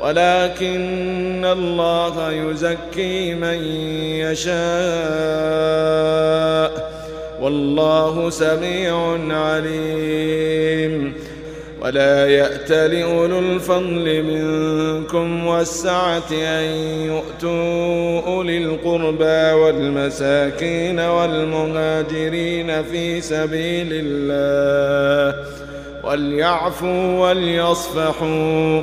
ولكن الله يزكي من يشاء والله سميع عليم ولا يأت لأولو الفضل منكم والسعة أن يؤتوا أولي القربى والمساكين والمهاجرين في سبيل الله وليعفوا وليصفحوا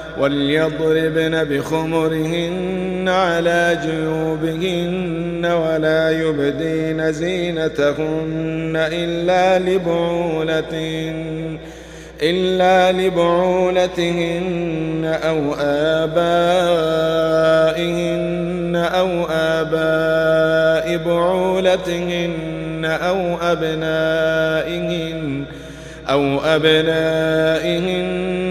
وليضربن بخمرهن على جيوبهن ولا يبدين زينتهن إلا لبعولتهن إلا لبعولتهن أو آبائهن أو آباء بعولتهن أو أبنائهن أو أبنائهن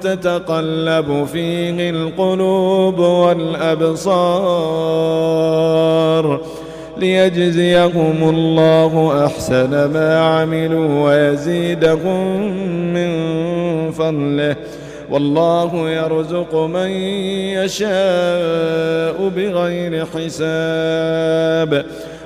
تتقلب فيه القلوب والأبصار ليجزيهم الله أحسن ما عملوا ويزيدهم من فضله والله يرزق من يشاء بغير حساب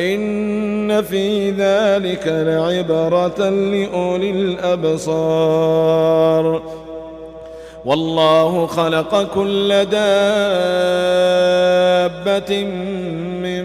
إن في ذلك لعبرة لأولي الأبصار. والله خلق كل دابة من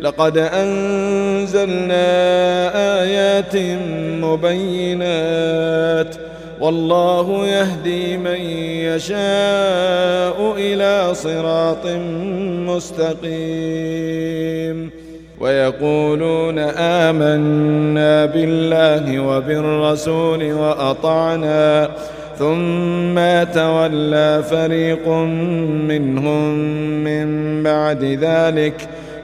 لقد أنزلنا آيات مبينات والله يهدي من يشاء إلى صراط مستقيم ويقولون آمنا بالله وبالرسول وأطعنا ثم تولى فريق منهم من بعد ذلك ۖ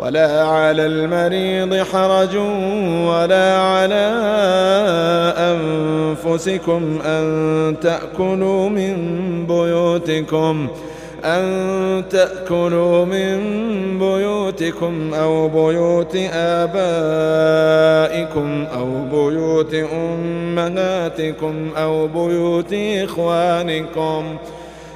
ولا على المريض حرج ولا على أنفسكم أن تأكلوا من بيوتكم أن تأكلوا من بيوتكم أو بيوت آبائكم أو بيوت أمهاتكم أو بيوت إخوانكم. أو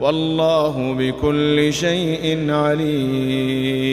والله بكل شيء عليم.